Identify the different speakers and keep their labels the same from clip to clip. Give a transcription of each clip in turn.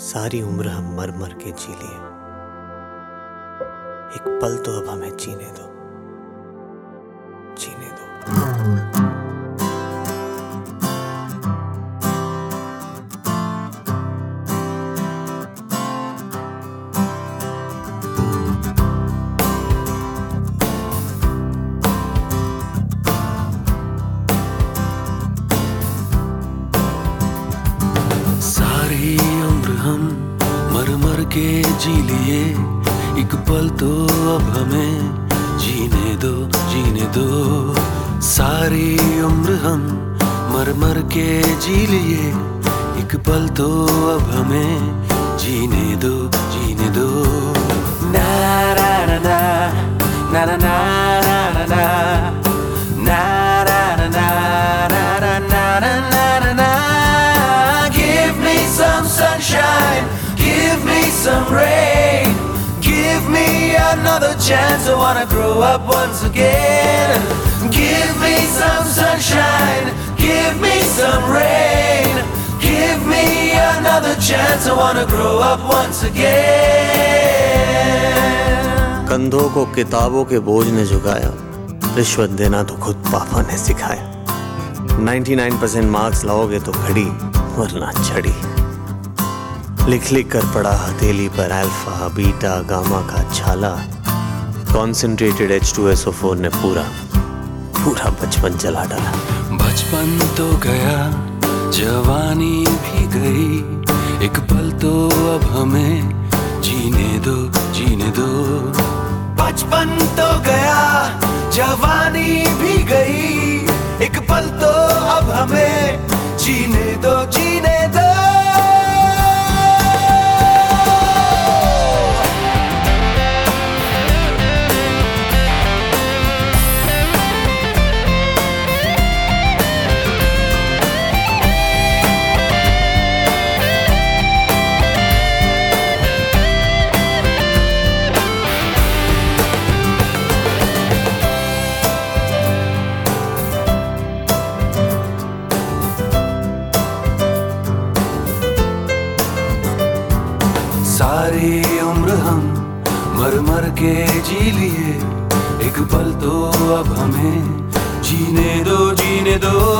Speaker 1: सारी उम्र हम मर मर के जी लिए। एक पल तो अब हमें जीने दो।
Speaker 2: मर मर के जी लिए। एक पल तो अब हमें जीने दो जीने दो। सारी उम्र हम मर मर के जी लिए। एक पल तो अब हमें जीने दो जीने दो। ना ना ना ना ना ना ना ना ना। Chance, I wanna grow up once again Give me some sunshine, give me some rain Give me another chance, I wanna grow up once again
Speaker 1: कंधों को किताबों के बोझ ने झुकाया रिश्वत देना तो खुद पापा ने सिखाया 99% मार्क्स लाओगे तो घड़ी वरना छड़ी लिख लिख कर पड़ा हथेली पर अल्फ़ा बीटा गामा का छाला concentrated H two S O four ने पूरा पूरा बचपन जला डाला।
Speaker 2: बचपन तो गया जवानी भी गई। एक पल तो अब हमें जीने दो जीने दो। बचपन तो गया जवानी भी गई। सारी उम्र हम, मर मर के जी लिए। एक पल तो अब हमें जीने दो जीने दो।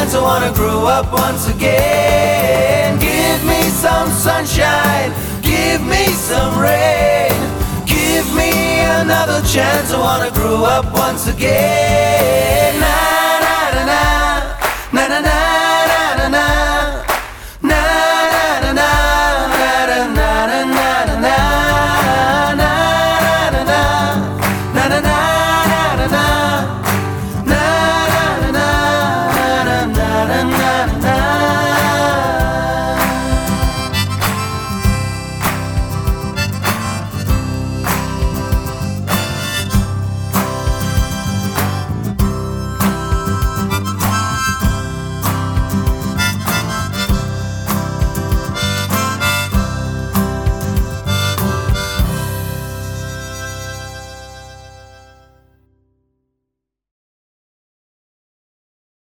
Speaker 2: Chance, I wanna grow up once again. Give me some sunshine, give me some rain. Give me another chance, I wanna grow up once again. Na